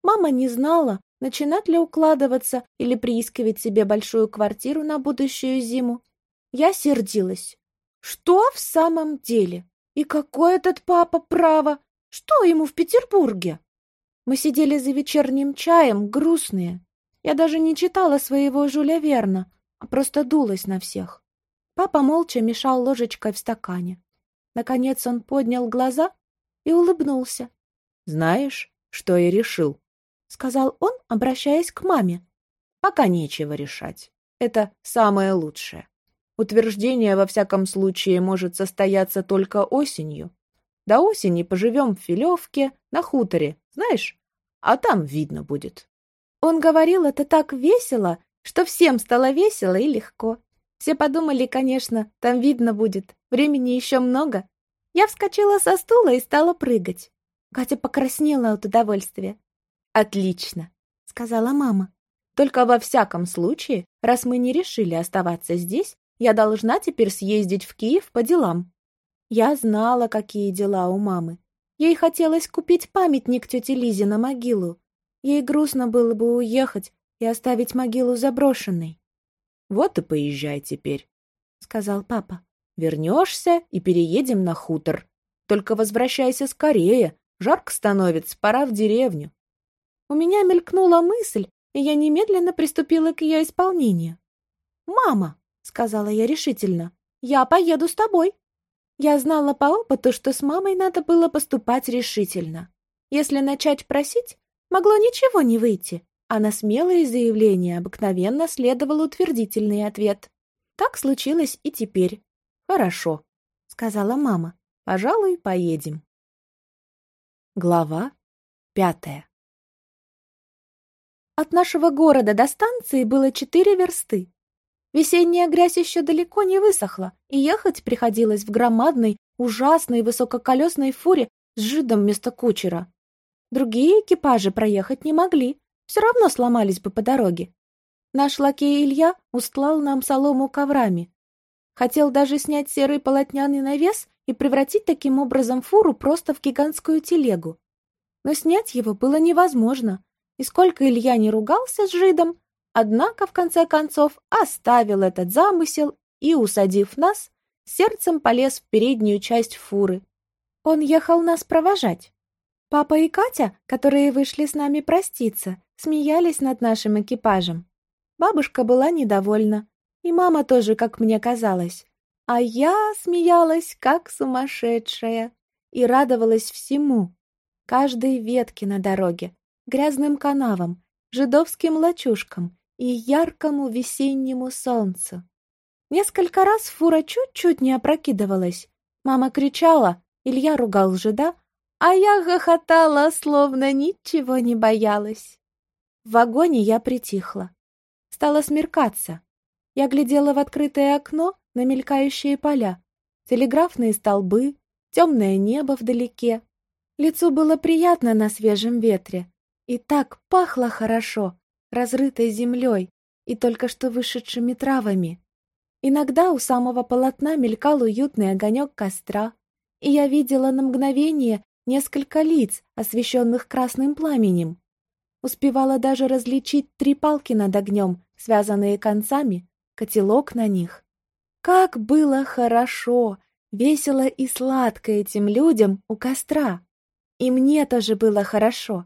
Мама не знала, начинать ли укладываться или приискивать себе большую квартиру на будущую зиму. Я сердилась. Что в самом деле? И какой этот папа право? Что ему в Петербурге? Мы сидели за вечерним чаем, грустные. Я даже не читала своего Жюля Верна, а просто дулась на всех. Папа молча мешал ложечкой в стакане. Наконец он поднял глаза и улыбнулся. «Знаешь, что я решил?» — сказал он, обращаясь к маме. «Пока нечего решать. Это самое лучшее. Утверждение, во всяком случае, может состояться только осенью. До осени поживем в Филевке, на хуторе, знаешь? А там видно будет». Он говорил это так весело, что всем стало весело и легко. Все подумали, конечно, там видно будет, времени еще много. Я вскочила со стула и стала прыгать. Катя покраснела от удовольствия. «Отлично», — сказала мама. «Только во всяком случае, раз мы не решили оставаться здесь, я должна теперь съездить в Киев по делам». Я знала, какие дела у мамы. Ей хотелось купить памятник тете Лизе на могилу. Ей грустно было бы уехать и оставить могилу заброшенной. «Вот и поезжай теперь», — сказал папа. «Вернешься и переедем на хутор. Только возвращайся скорее, жарко становится, пора в деревню». У меня мелькнула мысль, и я немедленно приступила к ее исполнению. «Мама», — сказала я решительно, — «я поеду с тобой». Я знала по опыту, что с мамой надо было поступать решительно. Если начать просить, могло ничего не выйти, а на смелые заявления обыкновенно следовал утвердительный ответ. Так случилось и теперь. «Хорошо», — сказала мама. «Пожалуй, поедем». Глава пятая От нашего города до станции было четыре версты. Весенняя грязь еще далеко не высохла, и ехать приходилось в громадной, ужасной высококолесной фуре с жидом вместо кучера. Другие экипажи проехать не могли, все равно сломались бы по дороге. Наш лакей Илья устлал нам солому коврами. Хотел даже снять серый полотняный навес и превратить таким образом фуру просто в гигантскую телегу. Но снять его было невозможно, и сколько Илья не ругался с жидом, однако, в конце концов, оставил этот замысел и, усадив нас, сердцем полез в переднюю часть фуры. Он ехал нас провожать. Папа и Катя, которые вышли с нами проститься, смеялись над нашим экипажем. Бабушка была недовольна, и мама тоже, как мне казалось. А я смеялась, как сумасшедшая, и радовалась всему. Каждой ветке на дороге, грязным канавам, жидовским лачушкам и яркому весеннему солнцу. Несколько раз фура чуть-чуть не опрокидывалась. Мама кричала, Илья ругал жида, а я хохотала, словно ничего не боялась. В вагоне я притихла. Стало смеркаться. Я глядела в открытое окно на мелькающие поля, телеграфные столбы, темное небо вдалеке. Лицу было приятно на свежем ветре, и так пахло хорошо, разрытой землей и только что вышедшими травами. Иногда у самого полотна мелькал уютный огонек костра, и я видела на мгновение несколько лиц, освещенных красным пламенем. Успевала даже различить три палки над огнем, связанные концами, котелок на них. Как было хорошо, весело и сладко этим людям у костра. И мне тоже было хорошо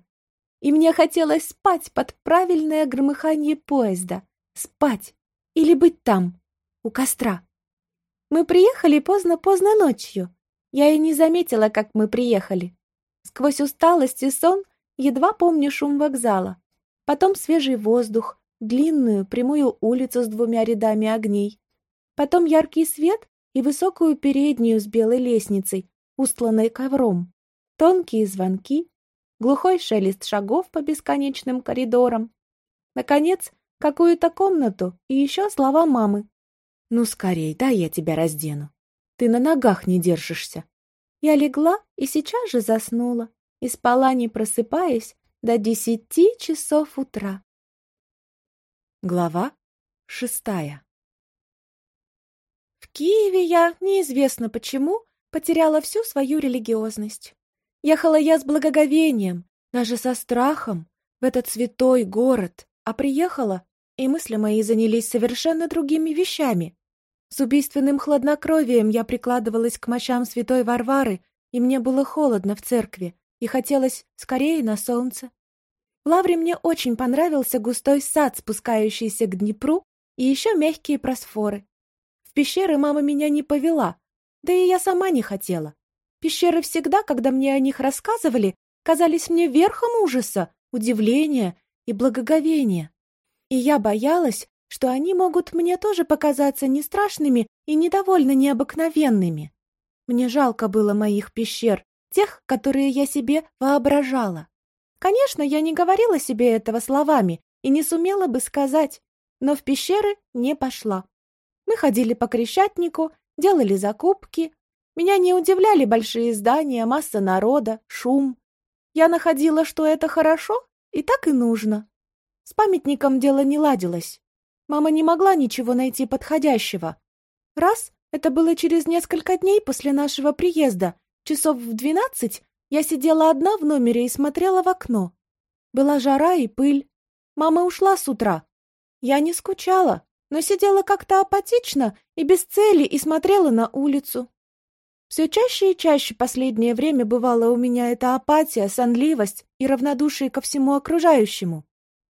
и мне хотелось спать под правильное громыхание поезда. Спать или быть там, у костра. Мы приехали поздно-поздно ночью. Я и не заметила, как мы приехали. Сквозь усталость и сон едва помню шум вокзала. Потом свежий воздух, длинную прямую улицу с двумя рядами огней. Потом яркий свет и высокую переднюю с белой лестницей, устланной ковром. Тонкие звонки, глухой шелест шагов по бесконечным коридорам. Наконец, какую-то комнату и еще слова мамы. «Ну, скорей, да, я тебя раздену. Ты на ногах не держишься». Я легла и сейчас же заснула, и спала, не просыпаясь, до десяти часов утра. Глава шестая В Киеве я, неизвестно почему, потеряла всю свою религиозность. Ехала я с благоговением, даже со страхом, в этот святой город, а приехала, и мысли мои занялись совершенно другими вещами. С убийственным хладнокровием я прикладывалась к мощам святой Варвары, и мне было холодно в церкви, и хотелось скорее на солнце. Лавре мне очень понравился густой сад, спускающийся к Днепру, и еще мягкие просфоры. В пещеры мама меня не повела, да и я сама не хотела. Пещеры всегда, когда мне о них рассказывали, казались мне верхом ужаса, удивления и благоговения. И я боялась, что они могут мне тоже показаться не страшными и недовольно необыкновенными. Мне жалко было моих пещер, тех, которые я себе воображала. Конечно, я не говорила себе этого словами и не сумела бы сказать, но в пещеры не пошла. Мы ходили по Крещатнику, делали закупки, меня не удивляли большие здания, масса народа, шум. Я находила, что это хорошо и так и нужно. С памятником дело не ладилось. Мама не могла ничего найти подходящего. Раз, это было через несколько дней после нашего приезда, часов в двенадцать, я сидела одна в номере и смотрела в окно. Была жара и пыль. Мама ушла с утра. Я не скучала, но сидела как-то апатично и без цели и смотрела на улицу. Все чаще и чаще последнее время бывала у меня эта апатия, сонливость и равнодушие ко всему окружающему.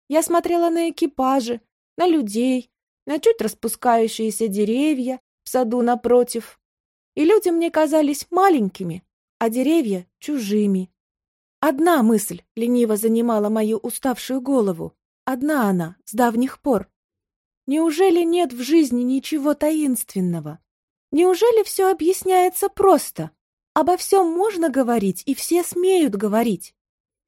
Я смотрела на экипажи, на людей, на чуть распускающиеся деревья в саду напротив. И люди мне казались маленькими, а деревья — чужими. Одна мысль лениво занимала мою уставшую голову. Одна она, с давних пор. Неужели нет в жизни ничего таинственного? Неужели все объясняется просто? Обо всем можно говорить, и все смеют говорить.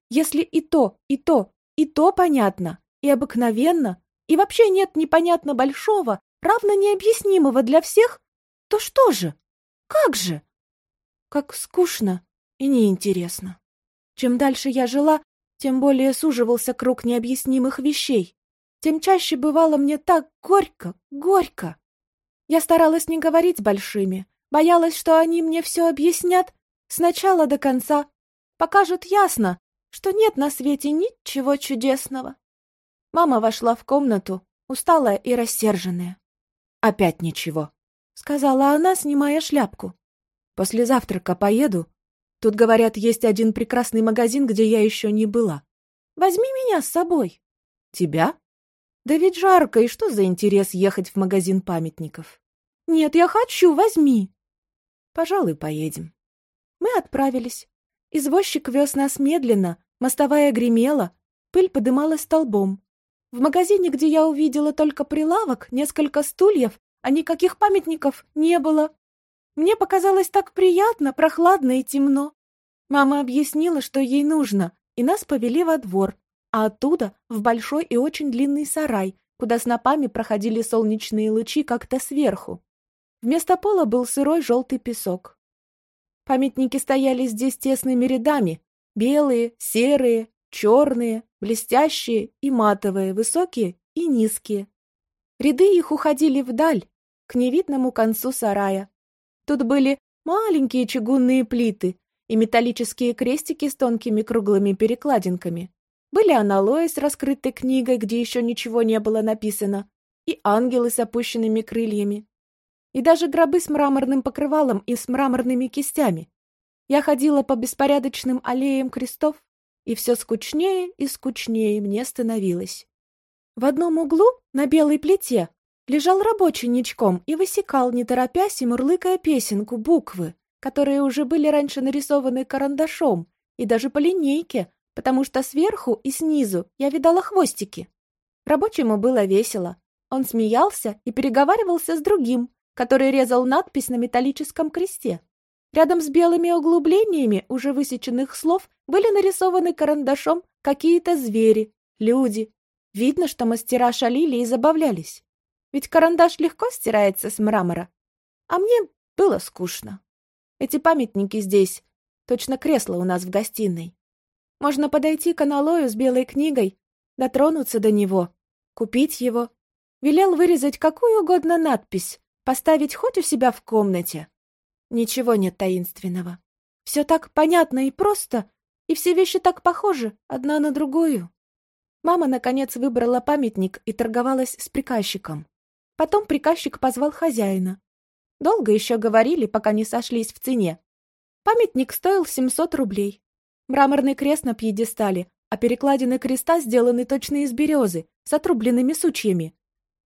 Если и то, и то, и то понятно, и обыкновенно, и вообще нет непонятно большого, равно необъяснимого для всех, то что же? Как же? Как скучно и неинтересно. Чем дальше я жила, тем более суживался круг необъяснимых вещей, тем чаще бывало мне так горько, горько. Я старалась не говорить большими, боялась, что они мне все объяснят с начала до конца, покажут ясно, что нет на свете ничего чудесного. Мама вошла в комнату, усталая и рассерженная. «Опять ничего», — сказала она, снимая шляпку. «После завтрака поеду. Тут, говорят, есть один прекрасный магазин, где я еще не была. Возьми меня с собой». «Тебя?» Да ведь жарко, и что за интерес ехать в магазин памятников? Нет, я хочу, возьми. Пожалуй, поедем. Мы отправились. Извозчик вез нас медленно, мостовая гремела, пыль подымалась столбом. В магазине, где я увидела только прилавок, несколько стульев, а никаких памятников не было. Мне показалось так приятно, прохладно и темно. Мама объяснила, что ей нужно, и нас повели во двор, а оттуда в большой и очень длинный сарай, куда снопами проходили солнечные лучи как-то сверху. Вместо пола был сырой желтый песок. Памятники стояли здесь тесными рядами, белые, серые, черные, блестящие и матовые, высокие и низкие. Ряды их уходили вдаль, к невидному концу сарая. Тут были маленькие чугунные плиты и металлические крестики с тонкими круглыми перекладинками. Были аналои с раскрытой книгой, где еще ничего не было написано, и ангелы с опущенными крыльями, и даже гробы с мраморным покрывалом и с мраморными кистями. Я ходила по беспорядочным аллеям крестов, и все скучнее и скучнее мне становилось. В одном углу, на белой плите, лежал рабочий ничком и высекал, не торопясь и мурлыкая песенку, буквы, которые уже были раньше нарисованы карандашом и даже по линейке, потому что сверху и снизу я видала хвостики. Рабочему было весело. Он смеялся и переговаривался с другим, который резал надпись на металлическом кресте. Рядом с белыми углублениями уже высеченных слов были нарисованы карандашом какие-то звери, люди. Видно, что мастера шалили и забавлялись. Ведь карандаш легко стирается с мрамора. А мне было скучно. Эти памятники здесь, точно кресло у нас в гостиной. Можно подойти к аналою с белой книгой, дотронуться до него, купить его. Велел вырезать какую угодно надпись, поставить хоть у себя в комнате. Ничего нет таинственного. Все так понятно и просто, и все вещи так похожи одна на другую. Мама, наконец, выбрала памятник и торговалась с приказчиком. Потом приказчик позвал хозяина. Долго еще говорили, пока не сошлись в цене. Памятник стоил 700 рублей. Мраморный крест на пьедестале, а перекладины креста сделаны точно из березы, с отрубленными сучьями.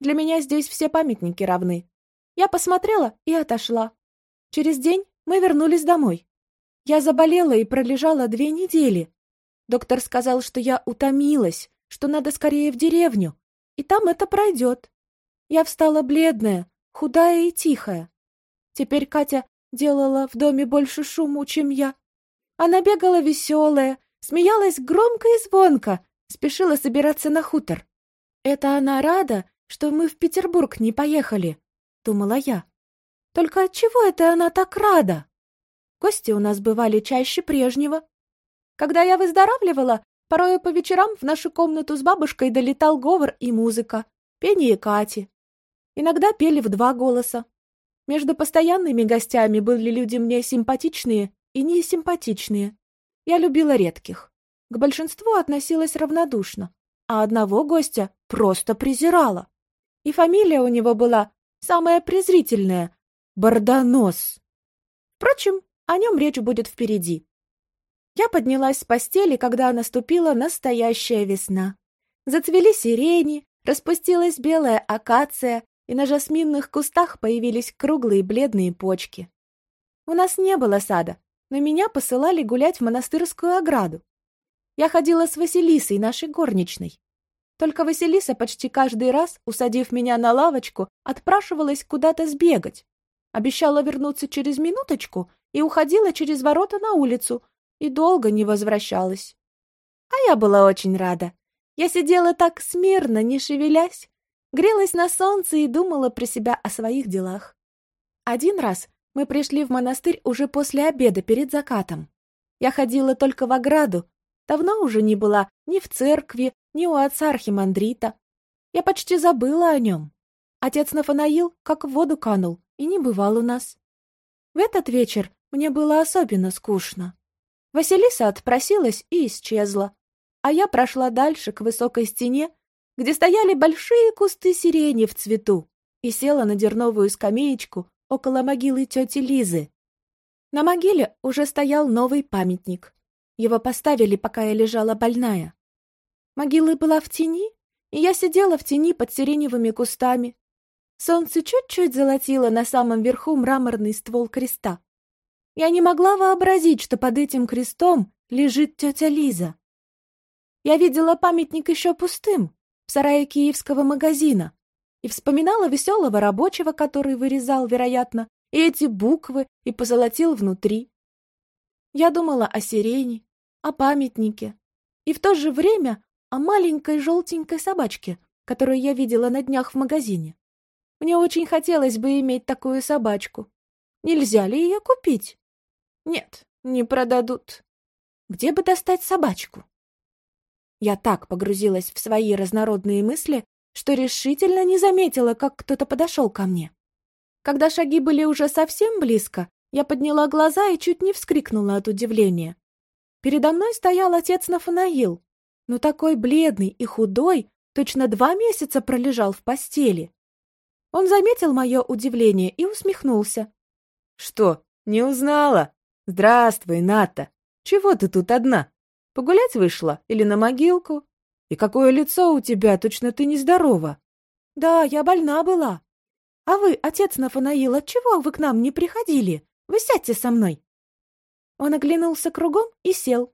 Для меня здесь все памятники равны. Я посмотрела и отошла. Через день мы вернулись домой. Я заболела и пролежала две недели. Доктор сказал, что я утомилась, что надо скорее в деревню, и там это пройдет. Я встала бледная, худая и тихая. Теперь Катя делала в доме больше шуму, чем я. Она бегала веселая, смеялась громко и звонко, спешила собираться на хутор. «Это она рада, что мы в Петербург не поехали», — думала я. «Только отчего это она так рада?» Гости у нас бывали чаще прежнего. Когда я выздоравливала, порой по вечерам в нашу комнату с бабушкой долетал говор и музыка, пение Кати. Иногда пели в два голоса. Между постоянными гостями были люди мне симпатичные и несимпатичные. Я любила редких. К большинству относилась равнодушно, а одного гостя просто презирала. И фамилия у него была самая презрительная — Бордонос. Впрочем, о нем речь будет впереди. Я поднялась с постели, когда наступила настоящая весна. Зацвели сирени, распустилась белая акация, и на жасминных кустах появились круглые бледные почки. У нас не было сада, но меня посылали гулять в монастырскую ограду. Я ходила с Василисой, нашей горничной. Только Василиса почти каждый раз, усадив меня на лавочку, отпрашивалась куда-то сбегать. Обещала вернуться через минуточку и уходила через ворота на улицу, и долго не возвращалась. А я была очень рада. Я сидела так смирно, не шевелясь, грелась на солнце и думала про себя о своих делах. Один раз мы пришли в монастырь уже после обеда перед закатом. Я ходила только в ограду, давно уже не была ни в церкви, ни у отца Архимандрита. Я почти забыла о нем. Отец Нафанаил как в воду канул и не бывал у нас. В этот вечер мне было особенно скучно. Василиса отпросилась и исчезла, а я прошла дальше к высокой стене, где стояли большие кусты сирени в цвету, и села на дерновую скамеечку около могилы тети Лизы. На могиле уже стоял новый памятник. Его поставили, пока я лежала больная. Могила была в тени, и я сидела в тени под сиреневыми кустами. Солнце чуть-чуть золотило на самом верху мраморный ствол креста. Я не могла вообразить, что под этим крестом лежит тетя Лиза. Я видела памятник еще пустым, в сарае киевского магазина, и вспоминала веселого рабочего, который вырезал, вероятно, и эти буквы, и позолотил внутри. Я думала о сирене, о памятнике, и в то же время о маленькой желтенькой собачке, которую я видела на днях в магазине. Мне очень хотелось бы иметь такую собачку. Нельзя ли ее купить? Нет, не продадут. Где бы достать собачку? Я так погрузилась в свои разнородные мысли, что решительно не заметила, как кто-то подошел ко мне. Когда шаги были уже совсем близко, я подняла глаза и чуть не вскрикнула от удивления. Передо мной стоял отец Нафанаил, но такой бледный и худой, точно два месяца пролежал в постели. Он заметил мое удивление и усмехнулся. — Что, не узнала? «Здравствуй, Ната! Чего ты тут одна? Погулять вышла или на могилку? И какое лицо у тебя, точно ты нездорова!» «Да, я больна была. А вы, отец Нафанаил, отчего вы к нам не приходили? Вы сядьте со мной!» Он оглянулся кругом и сел.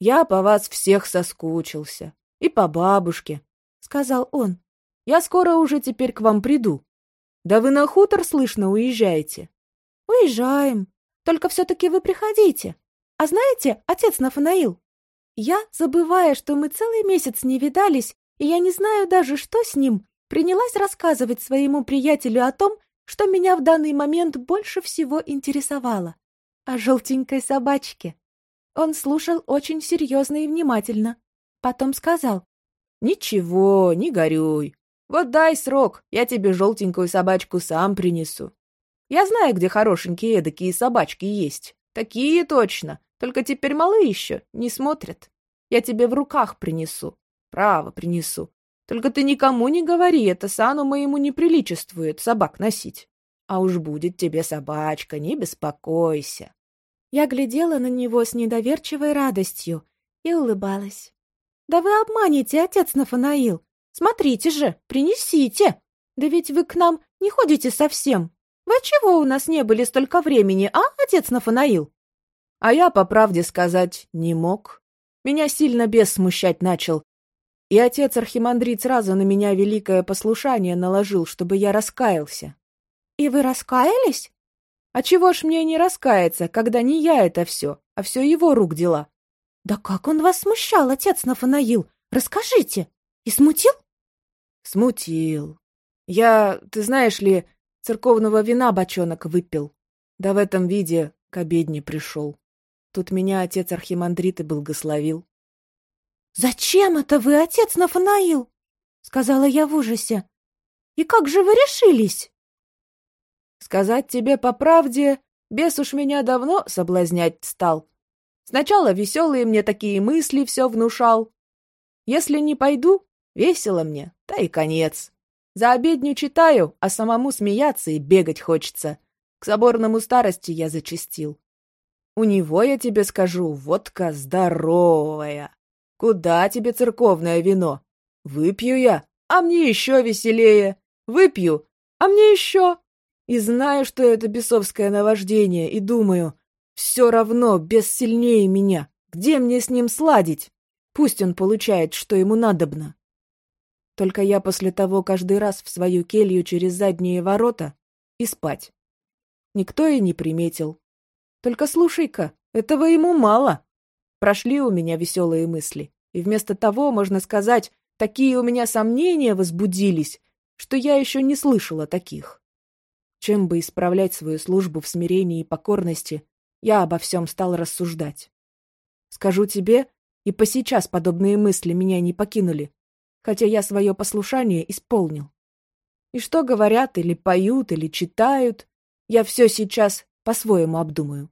«Я по вас всех соскучился. И по бабушке», — сказал он. «Я скоро уже теперь к вам приду. Да вы на хутор, слышно, уезжаете?» «Уезжаем. Только все-таки вы приходите. А знаете, отец Нафанаил, я, забывая, что мы целый месяц не видались, и я не знаю даже, что с ним, принялась рассказывать своему приятелю о том, что меня в данный момент больше всего интересовало. О желтенькой собачке. Он слушал очень серьезно и внимательно. Потом сказал. «Ничего, не горюй. Вот дай срок, я тебе желтенькую собачку сам принесу. Я знаю, где хорошенькие эдакие собачки есть. Такие точно. Только теперь малы еще, не смотрят. Я тебе в руках принесу. Право принесу. Только ты никому не говори, это сану моему не приличествует собак носить. А уж будет тебе собачка, не беспокойся. Я глядела на него с недоверчивой радостью и улыбалась. «Да вы обманете, отец Нафанаил! Смотрите же, принесите! Да ведь вы к нам не ходите совсем!» Вы чего у нас не были столько времени, а, отец Нафанаил? А я, по правде сказать, не мог. Меня сильно бес смущать начал. И отец Архимандрит сразу на меня великое послушание наложил, чтобы я раскаялся. И вы раскаялись? А чего ж мне не раскаяться, когда не я это все, а все его рук дела? Да как он вас смущал, отец Нафанаил? Расскажите. И смутил? Смутил. Я, ты знаешь ли, Церковного вина бочонок выпил. Да в этом виде к обедне пришел. Тут меня отец архимандрит и благословил. — Зачем это вы, отец Нафанаил? — сказала я в ужасе. — И как же вы решились? — Сказать тебе по правде, бес уж меня давно соблазнять стал. Сначала веселые мне такие мысли все внушал. Если не пойду, весело мне, да и конец. За обедню читаю, а самому смеяться и бегать хочется. К соборному старости я зачастил. У него, я тебе скажу, водка здоровая. Куда тебе церковное вино? Выпью я, а мне еще веселее. Выпью, а мне еще. И знаю, что это бесовское наваждение, и думаю, все равно бес сильнее меня. Где мне с ним сладить? Пусть он получает, что ему надобно. Только я после того каждый раз в свою келью через задние ворота и спать. Никто и не приметил. Только слушай-ка, этого ему мало. Прошли у меня веселые мысли. И вместо того, можно сказать, такие у меня сомнения возбудились, что я еще не слышала таких. Чем бы исправлять свою службу в смирении и покорности, я обо всем стал рассуждать. Скажу тебе, и по сейчас подобные мысли меня не покинули, хотя я свое послушание исполнил. И что говорят, или поют, или читают, я все сейчас по-своему обдумаю.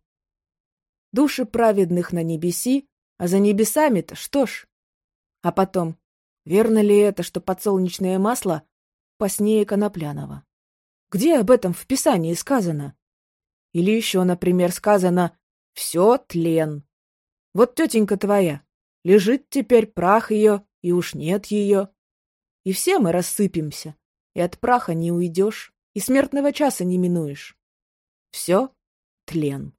Души праведных на небеси, а за небесами-то что ж? А потом, верно ли это, что подсолнечное масло поснее конопляного? Где об этом в Писании сказано? Или еще, например, сказано «все тлен». Вот тетенька твоя, лежит теперь прах ее, и уж нет ее. И все мы рассыпемся, и от праха не уйдешь, и смертного часа не минуешь. Все тлен.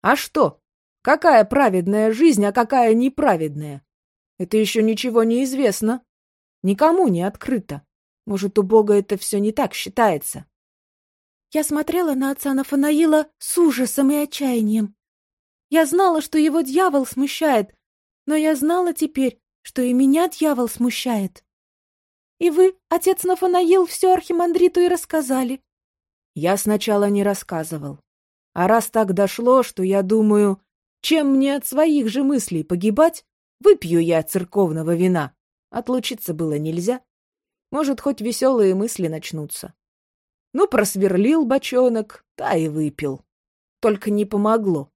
А что? Какая праведная жизнь, а какая неправедная? Это еще ничего не известно. Никому не открыто. Может, у Бога это все не так считается. Я смотрела на отца Нафанаила с ужасом и отчаянием. Я знала, что его дьявол смущает, но я знала теперь, что и меня дьявол смущает. И вы, отец Нафанаил, все архимандриту и рассказали. Я сначала не рассказывал. А раз так дошло, что я думаю, чем мне от своих же мыслей погибать, выпью я церковного вина. Отлучиться было нельзя. Может, хоть веселые мысли начнутся. Ну, просверлил бочонок, да и выпил. Только не помогло.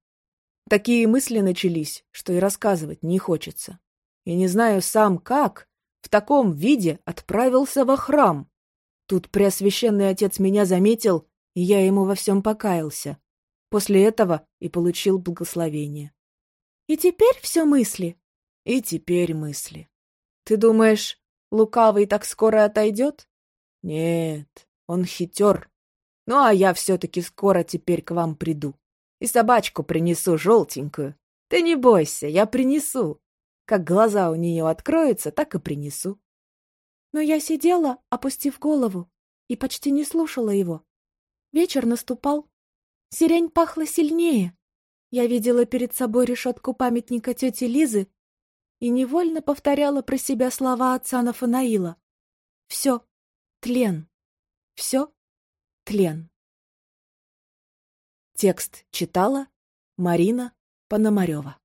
Такие мысли начались, что и рассказывать не хочется. И не знаю сам как, в таком виде отправился во храм. Тут Преосвященный Отец меня заметил, и я ему во всем покаялся. После этого и получил благословение. И теперь все мысли? И теперь мысли. Ты думаешь, лукавый так скоро отойдет? Нет, он хитер. Ну, а я все-таки скоро теперь к вам приду. И собачку принесу желтенькую. Ты не бойся, я принесу. Как глаза у нее откроются, так и принесу. Но я сидела, опустив голову, и почти не слушала его. Вечер наступал. Сирень пахла сильнее. Я видела перед собой решетку памятника тети Лизы и невольно повторяла про себя слова отца Нафанаила. Все, тлен. Все тлен. Текст читала Марина Пономарева.